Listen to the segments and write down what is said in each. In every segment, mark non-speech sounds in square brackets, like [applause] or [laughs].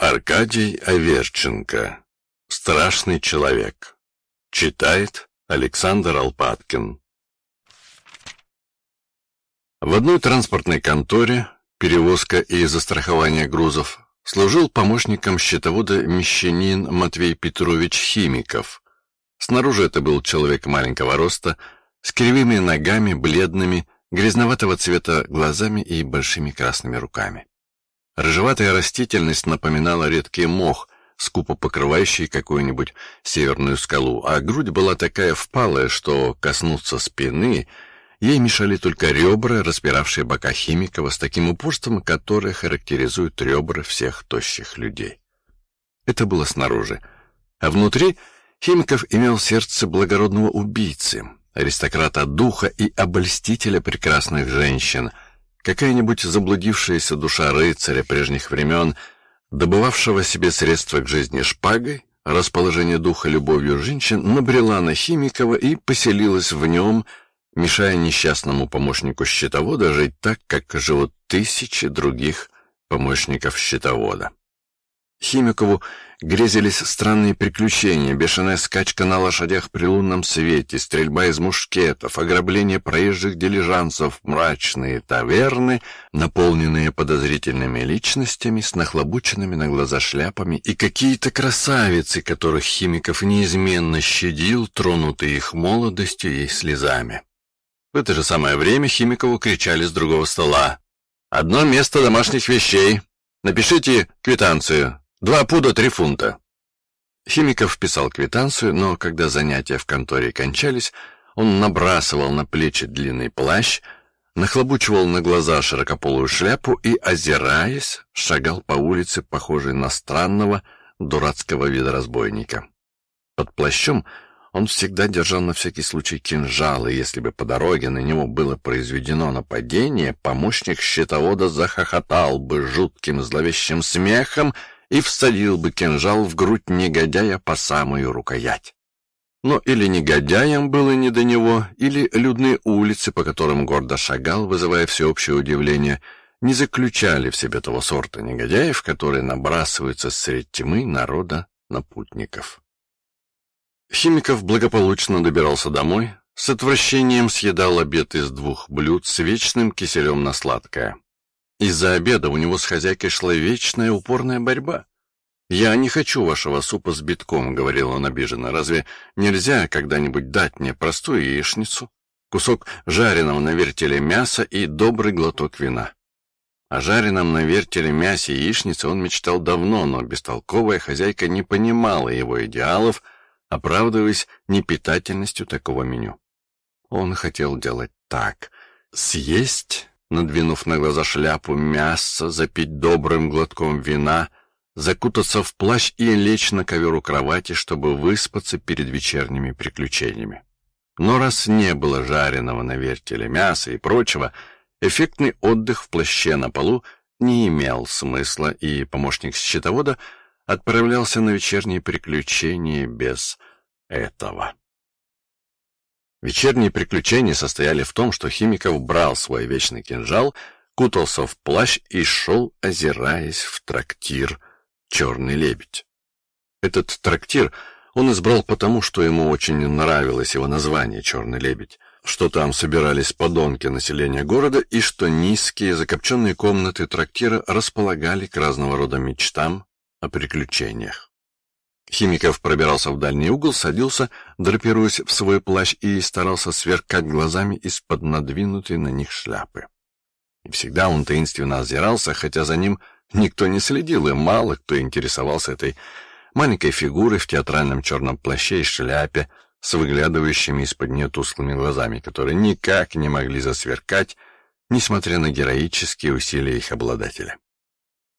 Аркадий Аверченко. Страшный человек. Читает Александр Алпаткин. В одной транспортной конторе перевозка и застрахование грузов служил помощником счетовода мещанин Матвей Петрович Химиков. Снаружи это был человек маленького роста, с кривыми ногами, бледными, грязноватого цвета глазами и большими красными руками. Рыжеватая растительность напоминала редкий мох, скупо покрывающий какую-нибудь северную скалу, а грудь была такая впалая, что коснуться спины ей мешали только ребра, распиравшие бока Химикова с таким упорством, которое характеризует ребра всех тощих людей. Это было снаружи. А внутри Химиков имел сердце благородного убийцы, аристократа духа и обольстителя прекрасных женщин — Какая-нибудь заблудившаяся душа рыцаря прежних времен, добывавшего себе средства к жизни шпагой, расположение духа любовью женщин, набрела на Химикова и поселилась в нем, мешая несчастному помощнику счетовода жить так, как живут тысячи других помощников счетовода. Химикову грезились странные приключения, бешеная скачка на лошадях при лунном свете, стрельба из мушкетов, ограбление проезжих дилижансов, мрачные таверны, наполненные подозрительными личностями с нахлобученными на глаза шляпами и какие-то красавицы, которых Химиков неизменно щадил, тронутые их молодостью и слезами. В это же самое время Химикову кричали с другого стола «Одно место домашних вещей! Напишите квитанцию!» Два пуда три фунта. Химиков вписал квитанцию, но когда занятия в конторе кончались, он набрасывал на плечи длинный плащ, нахлобучивал на глаза широкополую шляпу и, озираясь, шагал по улице, похожей на странного, дурацкого вида разбойника. Под плащом он всегда держал на всякий случай кинжал, и если бы по дороге на него было произведено нападение, помощник счетовода захохотал бы жутким зловещим смехом и всадил бы кинжал в грудь негодяя по самую рукоять. Но или негодяям было не до него, или людные улицы, по которым гордо шагал, вызывая всеобщее удивление, не заключали в себе того сорта негодяев, которые набрасываются средь тьмы народа на путников. Химиков благополучно добирался домой, с отвращением съедал обед из двух блюд с вечным киселем на сладкое. Из-за обеда у него с хозяйкой шла вечная упорная борьба. «Я не хочу вашего супа с битком», — говорил он обиженно. «Разве нельзя когда-нибудь дать мне простую яичницу, кусок жареного на вертеле мяса и добрый глоток вина?» О жареном на вертеле мясе и яичнице он мечтал давно, но бестолковая хозяйка не понимала его идеалов, оправдываясь непитательностью такого меню. Он хотел делать так — съесть надвинув на глаза шляпу мясо, запить добрым глотком вина, закутаться в плащ и лечь на ковер у кровати, чтобы выспаться перед вечерними приключениями. Но раз не было жареного на вертеле мяса и прочего, эффектный отдых в плаще на полу не имел смысла, и помощник счетовода отправлялся на вечерние приключения без этого. Вечерние приключения состояли в том, что Химиков брал свой вечный кинжал, кутался в плащ и шел, озираясь в трактир «Черный лебедь». Этот трактир он избрал потому, что ему очень нравилось его название «Черный лебедь», что там собирались подонки населения города и что низкие закопченные комнаты трактира располагали к разного рода мечтам о приключениях. Химиков пробирался в дальний угол, садился, драпируясь в свой плащ и старался сверкать глазами из-под надвинутой на них шляпы. И всегда он таинственно озирался, хотя за ним никто не следил, и мало кто интересовался этой маленькой фигурой в театральном черном плаще и шляпе с выглядывающими из-под нее тусклыми глазами, которые никак не могли засверкать, несмотря на героические усилия их обладателя.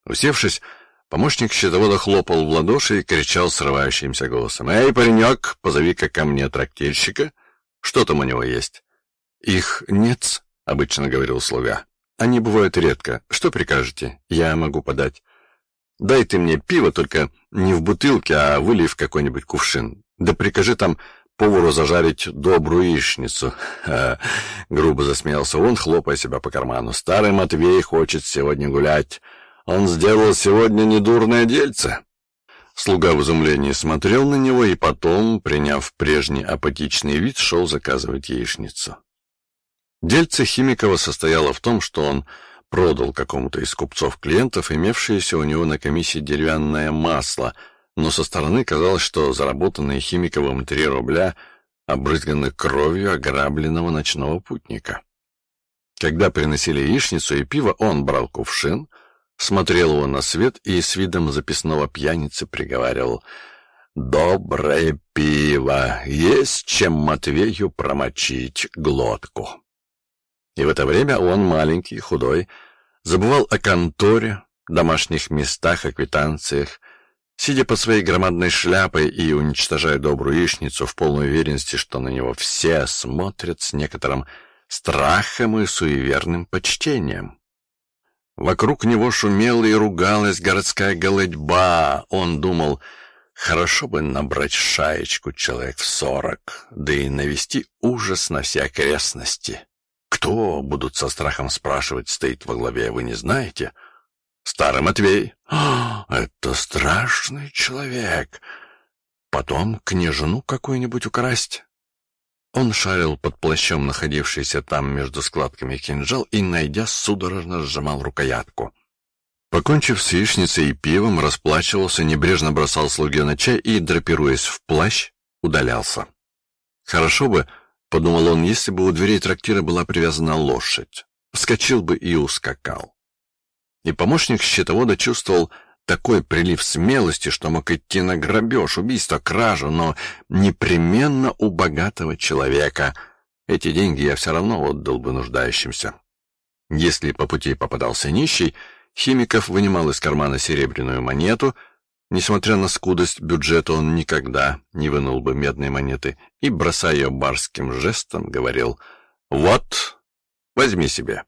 Усевшись, Помощник счетовода хлопал в ладоши и кричал срывающимся голосом. «Эй, паренек, позови-ка ко мне трактирщика. Что там у него есть?» «Их нет», — обычно говорил слуга. «Они бывают редко. Что прикажете? Я могу подать». «Дай ты мне пиво, только не в бутылке, а вылей в какой-нибудь кувшин. Да прикажи там повару зажарить добрую яичницу. Грубо засмеялся он, хлопая себя по карману. Старый Матвей хочет сегодня гулять. Он сделал сегодня недурное дельце». Слуга в изумлении смотрел на него и потом, приняв прежний апатичный вид, шел заказывать яичницу. Дельце Химикова состояло в том, что он продал какому-то из купцов клиентов имевшееся у него на комиссии деревянное масло, но со стороны казалось, что заработанные Химиковым три рубля обрызганы кровью ограбленного ночного путника. Когда приносили яичницу и пиво, он брал кувшин, смотрел его на свет и с видом записного пьяницы приговаривал «Доброе пиво! Есть чем Матвею промочить глотку!» И в это время он, маленький, худой, забывал о конторе, домашних местах, о квитанциях, сидя под своей громадной шляпой и уничтожая добрую яичницу в полной уверенности, что на него все смотрят с некоторым страхом и суеверным почтением. Вокруг него шумела и ругалась городская голодьба. Он думал, хорошо бы набрать шаечку человек в сорок, да и навести ужас на все окрестности. Кто, будут со страхом спрашивать, стоит во главе, вы не знаете? Старый Матвей. А, это страшный человек. Потом княжну какую-нибудь украсть. Он шарил под плащом находившийся там между складками кинжал и, найдя, судорожно сжимал рукоятку. Покончив с яичницей и пивом, расплачивался, небрежно бросал слуге на чай и, драпируясь в плащ, удалялся. Хорошо бы, подумал он, если бы у дверей трактира была привязана лошадь. Вскочил бы и ускакал. И помощник счетовода чувствовал такой прилив смелости, что мог идти на грабеж, убийство, кражу, но непременно у богатого человека. Эти деньги я все равно отдал бы нуждающимся. Если по пути попадался нищий, Химиков вынимал из кармана серебряную монету. Несмотря на скудость бюджета, он никогда не вынул бы медной монеты и, бросая ее барским жестом, говорил «Вот, возьми себе».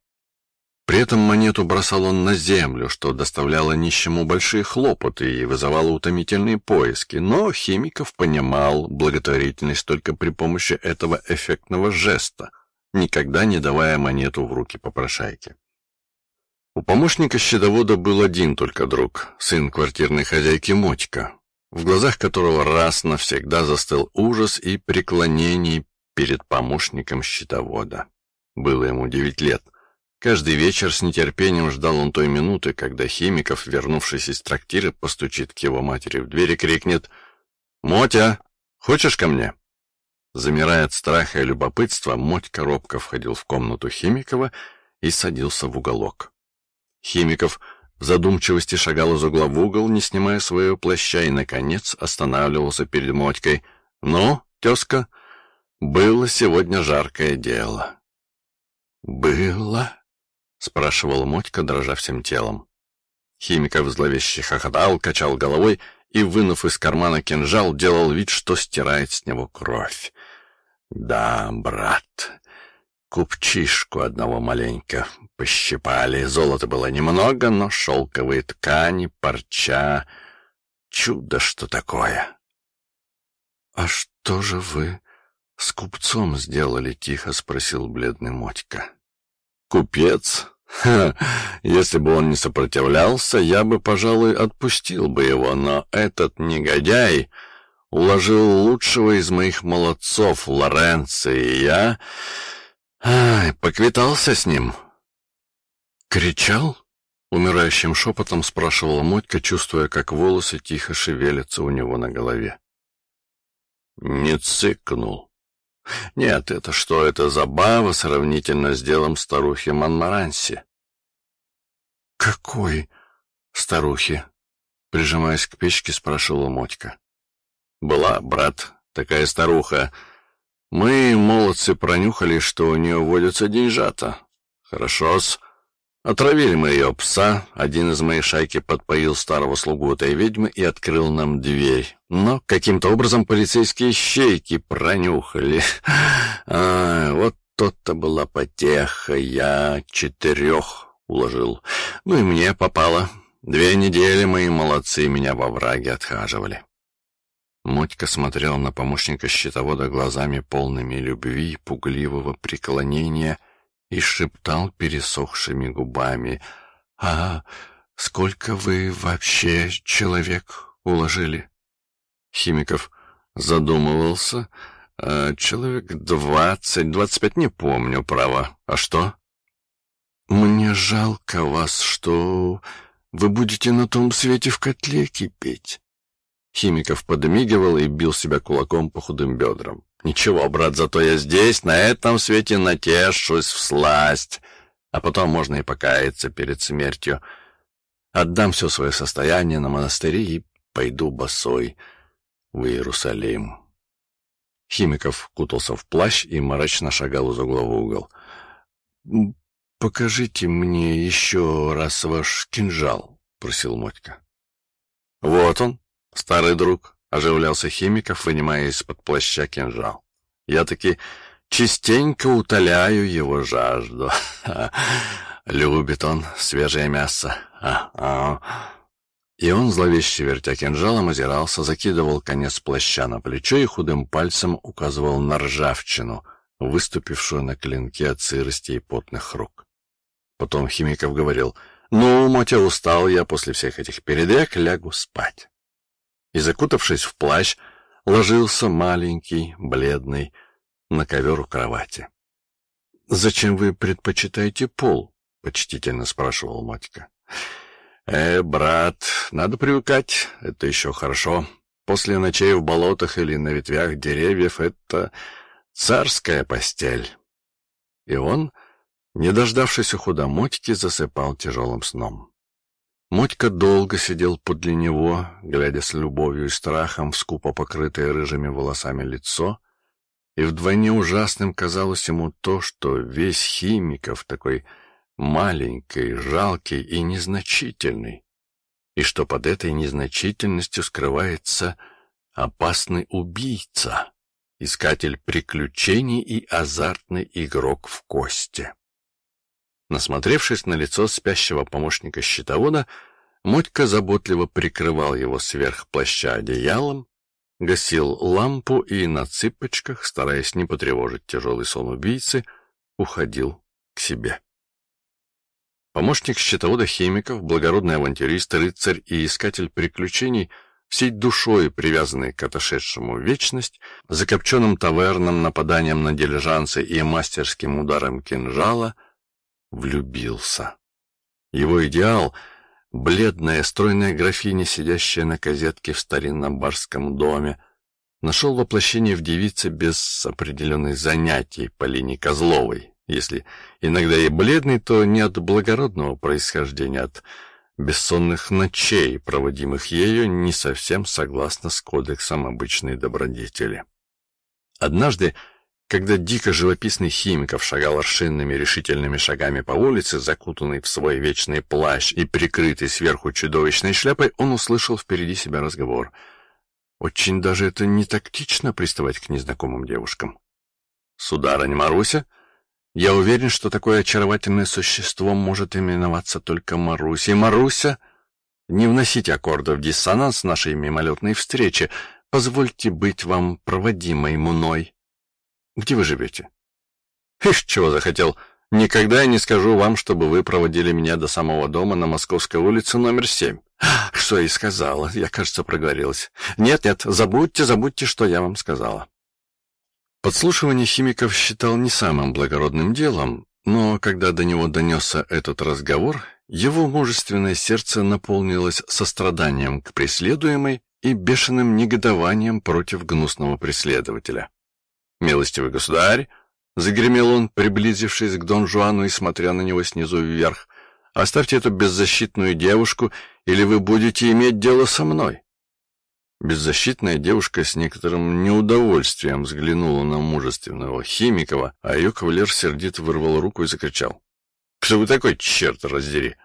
При этом монету бросал он на землю, что доставляло нищему большие хлопоты и вызывало утомительные поиски, но Химиков понимал благотворительность только при помощи этого эффектного жеста, никогда не давая монету в руки попрошайке. У помощника щедовода был один только друг, сын квартирной хозяйки Мотька, в глазах которого раз навсегда застыл ужас и преклонение перед помощником щитовода. Было ему девять лет. Каждый вечер с нетерпением ждал он той минуты, когда Химиков, вернувшись из трактира, постучит к его матери в дверь и крикнет «Мотя, хочешь ко мне?» Замирая от страха и любопытства, Мотька робко входил в комнату Химикова и садился в уголок. Химиков в задумчивости шагал из угла в угол, не снимая своего плаща, и, наконец, останавливался перед Мотькой. «Ну, тезка, было сегодня жаркое дело». «Было?» — спрашивал Мотька, дрожа всем телом. Химиков зловеще хохотал, качал головой и, вынув из кармана кинжал, делал вид, что стирает с него кровь. «Да, брат, купчишку одного маленько пощипали. Золота было немного, но шелковые ткани, парча... Чудо что такое!» «А что же вы с купцом сделали?» — тихо спросил бледный Мотька. «Купец Ха, если бы он не сопротивлялся, я бы, пожалуй, отпустил бы его, но этот негодяй уложил лучшего из моих молодцов, Лоренцо, и я... Ай, поквитался с ним. Кричал? Умирающим шепотом спрашивала Мотька, чувствуя, как волосы тихо шевелятся у него на голове. Не цыкнул. Нет, это что, это забава сравнительно с делом старухи Монмаранси. Какой старухи? Прижимаясь к печке, спрашивала Мотька. Была, брат, такая старуха. Мы, молодцы, пронюхали, что у нее водятся деньжата. Хорошо-с. Отравили мы ее пса, один из моей шайки подпоил старого слугу этой ведьмы и открыл нам дверь. Но каким-то образом полицейские щейки пронюхали. А, вот то-то была потеха, я четырех уложил. Ну и мне попало. Две недели мои молодцы меня во враге отхаживали. Мотька смотрел на помощника счетовода глазами полными любви, пугливого преклонения — и шептал пересохшими губами. «А Сколько вы вообще человек уложили? Химиков задумывался. А человек двадцать, двадцать пять, не помню, право. А что? Мне жалко вас, что вы будете на том свете в котле кипеть. Химиков подмигивал и бил себя кулаком по худым бедрам. «Ничего, брат, зато я здесь, на этом свете натешусь в сласть, а потом можно и покаяться перед смертью. Отдам все свое состояние на монастыри и пойду босой в Иерусалим». Химиков кутался в плащ и мрачно шагал из угла в угол. «Покажите мне еще раз ваш кинжал», — просил Мотька. «Вот он, старый друг», — оживлялся Химиков, вынимая из-под плаща кинжал. «Я таки частенько утоляю его жажду. [laughs] Любит он свежее мясо. А -а. И он, зловеще вертя кинжалом, озирался, закидывал конец плаща на плечо и худым пальцем указывал на ржавчину, выступившую на клинке от сырости и потных рук. Потом Химиков говорил, «Ну, Мотя, устал я после всех этих передряг, лягу спать». И, закутавшись в плащ, ложился маленький, бледный, на ковер у кровати. «Зачем вы предпочитаете пол?» — почтительно спрашивал Мотька. «Э, брат, надо привыкать, это еще хорошо. После ночей в болотах или на ветвях деревьев — это царская постель». И он не дождавшись ухода Мотьки, засыпал тяжелым сном. Мотька долго сидел подле него, глядя с любовью и страхом в скупо покрытое рыжими волосами лицо, и вдвойне ужасным казалось ему то, что весь Химиков такой маленький, жалкий и незначительный, и что под этой незначительностью скрывается опасный убийца, искатель приключений и азартный игрок в кости. Насмотревшись на лицо спящего помощника щитовода, Мотька заботливо прикрывал его сверх плаща одеялом, гасил лампу и на цыпочках, стараясь не потревожить тяжелый сон убийцы, уходил к себе. Помощник счетовода химиков, благородный авантюрист, рыцарь и искатель приключений, всей душой привязанный к отошедшему вечность, закопченным таверном нападанием на дилижансы и мастерским ударом кинжала — влюбился. Его идеал — бледная, стройная графиня, сидящая на козетке в старинном барском доме, нашел воплощение в девице без определенных занятий по линии Козловой. Если иногда и бледный, то не от благородного происхождения, а от бессонных ночей, проводимых ею не совсем согласно с кодексом обычной добродетели. Однажды когда дико живописный Химиков шагал аршинными решительными шагами по улице, закутанный в свой вечный плащ и прикрытый сверху чудовищной шляпой, он услышал впереди себя разговор. Очень даже это не тактично приставать к незнакомым девушкам. «Сударыня Маруся?» Я уверен, что такое очаровательное существо может именоваться только Марусей. Маруся, не вносите аккордов в диссонанс нашей мимолетной встречи. Позвольте быть вам проводимой мной. Где вы живете? Ишь, чего захотел. Никогда я не скажу вам, чтобы вы проводили меня до самого дома на Московской улице номер семь. Что и сказала. Я, кажется, проговорилась. Нет-нет, забудьте, забудьте, что я вам сказала. Подслушивание химиков считал не самым благородным делом, но когда до него донесся этот разговор, его мужественное сердце наполнилось состраданием к преследуемой и бешеным негодованием против гнусного преследователя. «Милостивый государь!» — загремел он, приблизившись к Дон Жуану и смотря на него снизу вверх. «Оставьте эту беззащитную девушку, или вы будете иметь дело со мной!» Беззащитная девушка с некоторым неудовольствием взглянула на мужественного Химикова, а ее кавалер сердито вырвал руку и закричал. «Кто вы такой, черт раздери?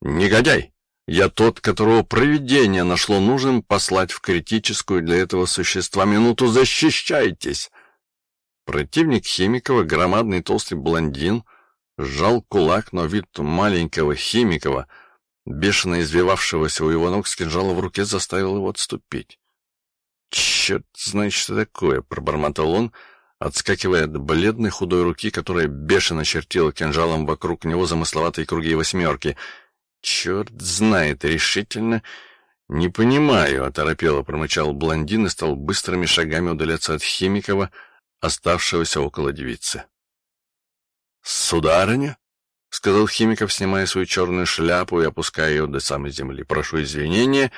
Негодяй! Я тот, которого провидение нашло нужным послать в критическую для этого существа минуту. Защищайтесь!» Противник Химикова, громадный толстый блондин, сжал кулак, но вид маленького Химикова, бешено извивавшегося у его ног с кинжала в руке, заставил его отступить. «Черт знает, что такое!» — пробормотал он, отскакивая от бледной худой руки, которая бешено чертила кинжалом вокруг него замысловатые круги и восьмерки. Черт знает, решительно не понимаю, оторопело промычал блондин и стал быстрыми шагами удаляться от Химикова, оставшегося около девицы. «Сударыня?» — сказал Химиков, снимая свою черную шляпу и опуская ее до самой земли. «Прошу извинения,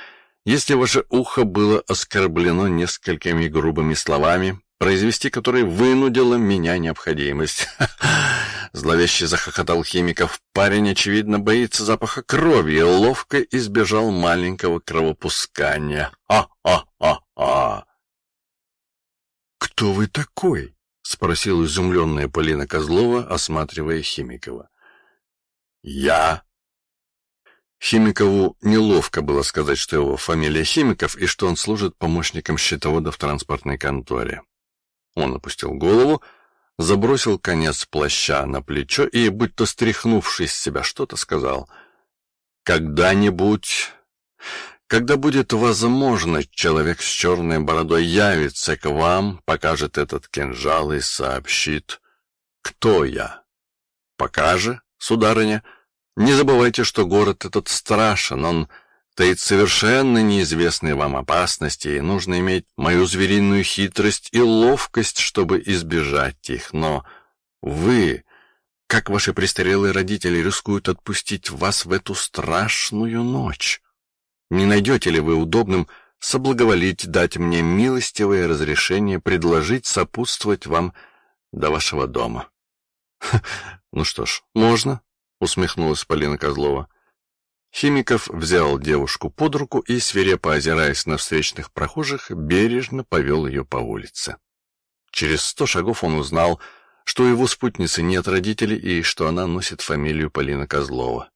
если ваше ухо было оскорблено несколькими грубыми словами, произвести которые вынудила меня необходимость. [laughs] Зловеще захохотал Химиков. Парень, очевидно, боится запаха крови и ловко избежал маленького кровопускания. А-а-а-а! «Кто вы такой?» — спросила изумленная Полина Козлова, осматривая Химикова. «Я Химикову неловко было сказать, что его фамилия Химиков и что он служит помощником счетовода в транспортной конторе. Он опустил голову, забросил конец плаща на плечо и, будто стряхнувшись с себя, что-то сказал. «Когда-нибудь, когда будет возможность, человек с черной бородой явится к вам, покажет этот кинжал и сообщит, кто я. Пока же, сударыня, не забывайте, что город этот страшен, он таит совершенно неизвестные вам опасности, и нужно иметь мою звериную хитрость и ловкость, чтобы избежать их. Но вы, как ваши престарелые родители, рискуют отпустить вас в эту страшную ночь. Не найдете ли вы удобным соблаговолить дать мне милостивое разрешение предложить сопутствовать вам до вашего дома? [laughs] Ну что ж, можно, усмехнулась Полина Козлова. Химиков взял девушку под руку и, свирепо озираясь на встречных прохожих, бережно повел ее по улице. Через сто шагов он узнал, что у его спутницы нет родителей и что она носит фамилию Полина Козлова.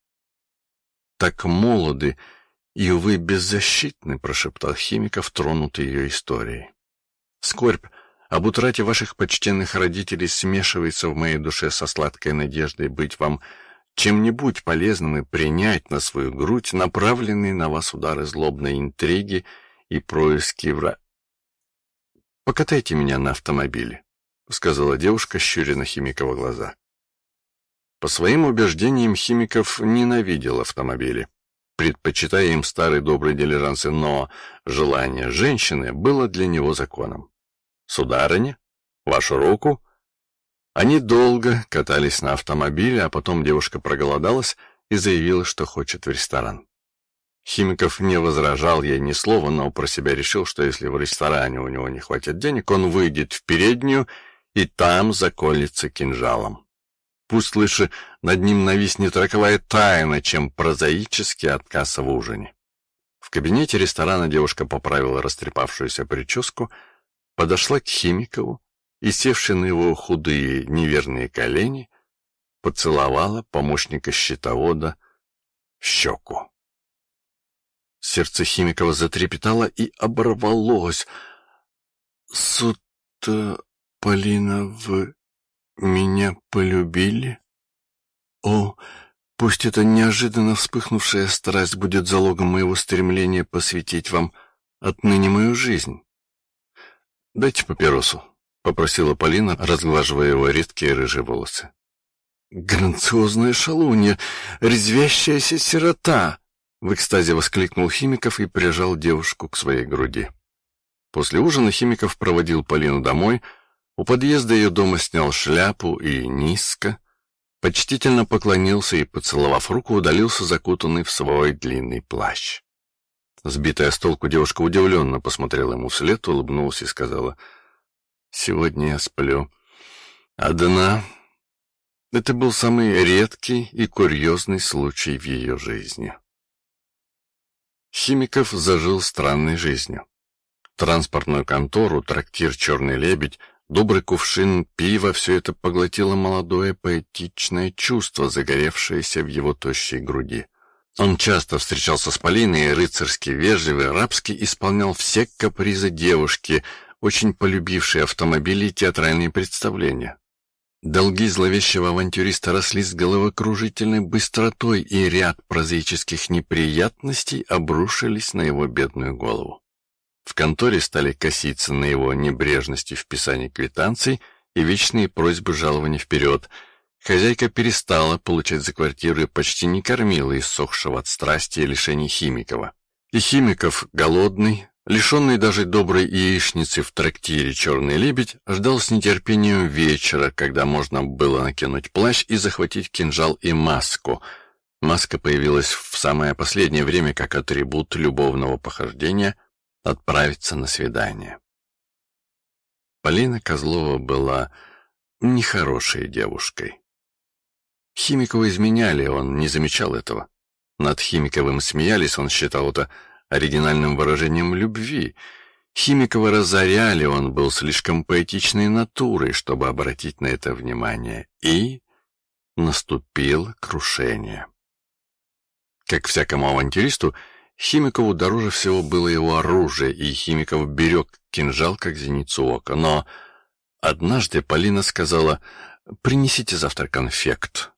«Так молоды и, увы, беззащитны», — прошептал Химиков, тронутый ее историей. «Скорбь об утрате ваших почтенных родителей смешивается в моей душе со сладкой надеждой быть вам чем-нибудь полезным и принять на свою грудь направленные на вас удары злобной интриги и происки вра... «Покатайте меня на автомобиле», — сказала девушка, щуря на Химикова глаза. По своим убеждениям Химиков ненавидел автомобили, предпочитая им старые добрые дилижансы, но желание женщины было для него законом. «Сударыня, вашу руку», они долго катались на автомобиле, а потом девушка проголодалась и заявила, что хочет в ресторан. Химиков не возражал ей ни слова, но про себя решил, что если в ресторане у него не хватит денег, он выйдет в переднюю и там заколется кинжалом. Пусть лучше над ним нависнет роковая тайна, чем прозаический отказ в ужине. В кабинете ресторана девушка поправила растрепавшуюся прическу, подошла к Химикову и, севши на его худые неверные колени, поцеловала помощника счетовода в щеку. Сердце Химикова затрепетало и оборвалось. «Суд, Полина, вы меня полюбили? О, пусть эта неожиданно вспыхнувшая страсть будет залогом моего стремления посвятить вам отныне мою жизнь. Дайте папиросу». — попросила Полина, разглаживая его редкие рыжие волосы. «Грациозная шалунья! Резвящаяся сирота!» — в экстазе воскликнул Химиков и прижал девушку к своей груди. После ужина Химиков проводил Полину домой, у подъезда ее дома снял шляпу и низко, почтительно поклонился и, поцеловав руку, удалился закутанный в свой длинный плащ. Сбитая с толку девушка удивленно посмотрела ему вслед, улыбнулась и сказала — Сегодня я сплю. Одна. Это был самый редкий и курьезный случай в ее жизни. Химиков зажил странной жизнью. Транспортную контору, трактир «Черный лебедь», добрый кувшин пива — все это поглотило молодое поэтичное чувство, загоревшееся в его тощей груди. Он часто встречался с Полиной рыцарски вежливый, рабски исполнял все капризы девушки, очень полюбивший автомобили и театральные представления. Долги зловещего авантюриста росли с головокружительной быстротой, и ряд прозаических неприятностей обрушились на его бедную голову. В конторе стали коситься на его небрежности в писании квитанций и вечные просьбы жалования вперед. хозяйка перестала получать за квартиру и почти не кормила иссохшего от страсти и лишений Химикова. И Химиков, голодный, лишенный даже доброй яичницы в трактире «Черный лебедь», ждал с нетерпением вечера, когда можно было накинуть плащ и захватить кинжал и маску. Маска появилась в самое последнее время как атрибут любовного похождения отправиться на свидание. Полина Козлова была нехорошей девушкой. Химикова изменяли, он не замечал этого. Над Химиковым смеялись, он считал это оригинальным выражением любви. Химикова разоряли, он был слишком поэтичной натурой, чтобы обратить на это внимание. И наступило крушение. Как всякому авантюристу, Химикову дороже всего было его оружие, и Химиков берег кинжал, как зеницу ока. Но однажды Полина сказала «Принесите завтра конфект».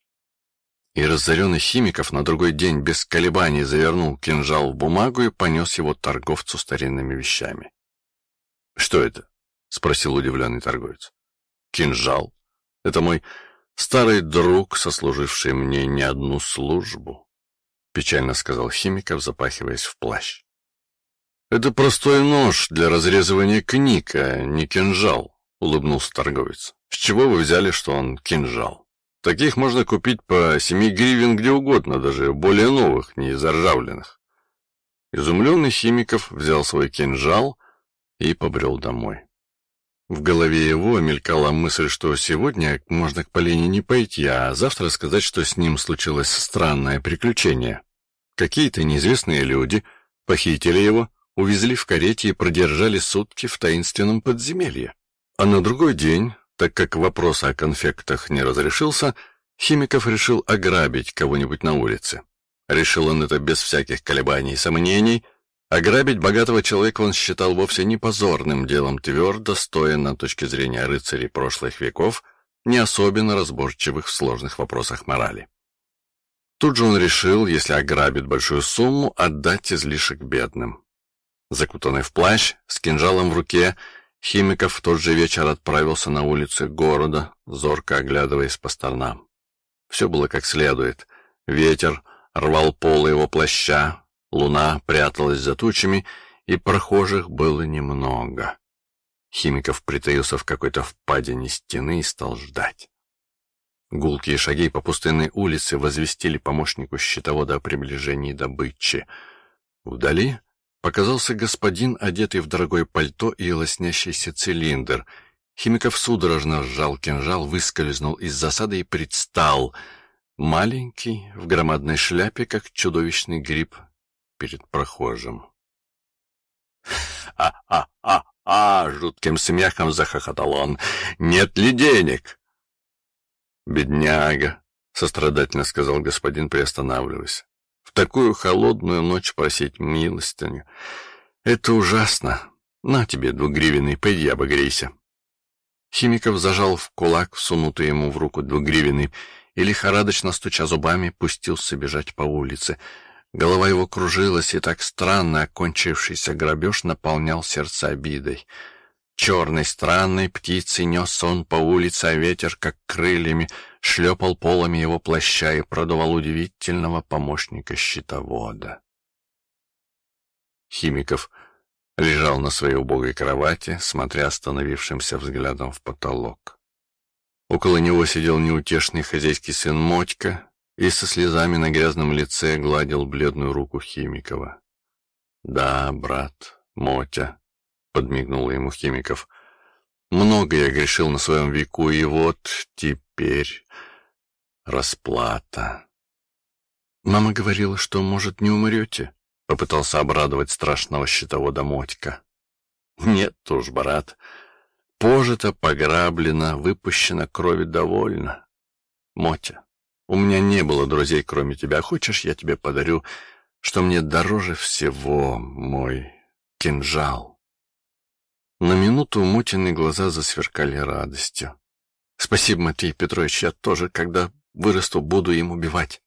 И разоренный Химиков на другой день без колебаний завернул кинжал в бумагу и понес его торговцу старинными вещами. «Что это?» — спросил удивленный торговец. «Кинжал. Это мой старый друг, сослуживший мне не одну службу» печально сказал Химиков, запахиваясь в плащ. Это простой нож для разрезывания книг, а не кинжал, улыбнулся торговец. С чего вы взяли, что он кинжал? Таких можно купить по семи гривен где угодно, даже более новых, не заржавленных. Изумленный Химиков взял свой кинжал и побрел домой. В голове его мелькала мысль, что сегодня можно к Полине не пойти, а завтра сказать, что с ним случилось странное приключение. Какие-то неизвестные люди похитили его, увезли в карете и продержали сутки в таинственном подземелье. А на другой день, так как вопрос о конфектах не разрешился, Химиков решил ограбить кого-нибудь на улице. Решил он это без всяких колебаний и сомнений, Ограбить богатого человека он считал вовсе не позорным делом, твердо стоя на точке зрения рыцарей прошлых веков, не особенно разборчивых в сложных вопросах морали. Тут же он решил, если ограбит большую сумму, отдать излишек бедным. Закутанный в плащ, с кинжалом в руке, Химиков в тот же вечер отправился на улицы города, зорко оглядываясь по сторонам. Все было как следует. Ветер рвал полы его плаща, Луна пряталась за тучами, и прохожих было немного. Химиков притаился в какой-то впадине стены и стал ждать. Гулкие шаги по пустынной улице возвестили помощнику счетовода о приближении добычи. Вдали показался господин, одетый в дорогое пальто и лоснящийся цилиндр. Химиков судорожно сжал кинжал, выскользнул из засады и предстал. Маленький, в громадной шляпе, как чудовищный гриб, перед прохожим. «А-а-а-а!» — жутким смехом захохотал он. «Нет ли денег?» «Бедняга!» — сострадательно сказал господин, приостанавливаясь. «В такую холодную ночь просить милостыню — это ужасно. На тебе двугривенный, пойди обогрейся». Химиков зажал в кулак всунутый ему в руку двугривенный и, лихорадочно стуча зубами, пустился бежать по улице — Голова его кружилась, и так странно окончившийся грабеж наполнял сердце обидой. Черной странной птицей нес он по улице, а ветер, как крыльями, шлепал полами его плаща и продувал удивительного помощника щитовода. Химиков лежал на своей убогой кровати, смотря остановившимся взглядом в потолок. Около него сидел неутешный хозяйский сын Мотька, и со слезами на грязном лице гладил бледную руку Химикова. «Да, брат, Мотя», — подмигнул ему Химиков, — «много я грешил на своем веку, и вот теперь расплата». «Мама говорила, что, может, не умрете?» — попытался обрадовать страшного щитовода Мотька. «Нет уж, брат, пожито, пограблено, выпущено крови довольно. Мотя, у меня не было друзей, кроме тебя. Хочешь, я тебе подарю, что мне дороже всего, мой кинжал?» На минуту Мутины глаза засверкали радостью. «Спасибо, Матвей Петрович, я тоже, когда вырасту, буду им убивать».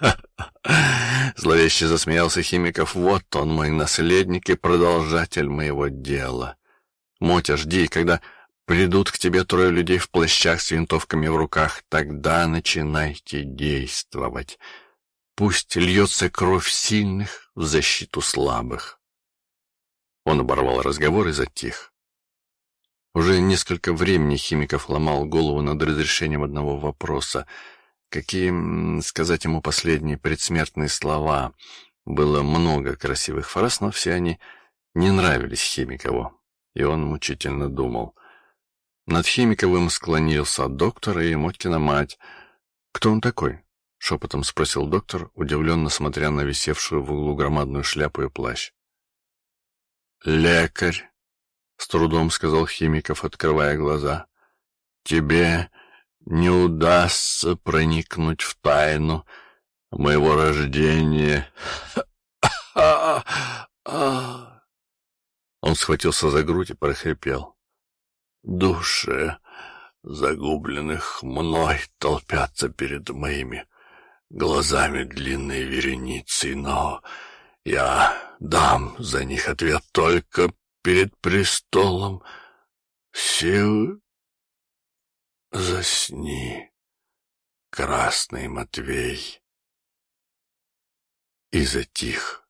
[laughs] Зловеще засмеялся Химиков. «Вот он, мой наследник и продолжатель моего дела. Мотя, жди, когда Придут к тебе трое людей в плащах с винтовками в руках, тогда начинайте действовать. Пусть льется кровь сильных в защиту слабых. Он оборвал разговор и затих. Уже несколько времени Химиков ломал голову над разрешением одного вопроса. Какие сказать ему последние предсмертные слова? Было много красивых фраз, но все они не нравились Химикову, и он мучительно думал. Над Химиковым склонился доктор и Моткина мать. «Кто он такой?» — шепотом спросил доктор, удивленно смотря на висевшую в углу громадную шляпу и плащ. «Лекарь», — с трудом сказал Химиков, открывая глаза. «Тебе не удастся проникнуть в тайну моего рождения». Он схватился за грудь и прохрипел. «Души загубленных мной толпятся перед моими глазами длинной вереницей, но я дам за них ответ только перед престолом силы. Засни, красный Матвей. И затих.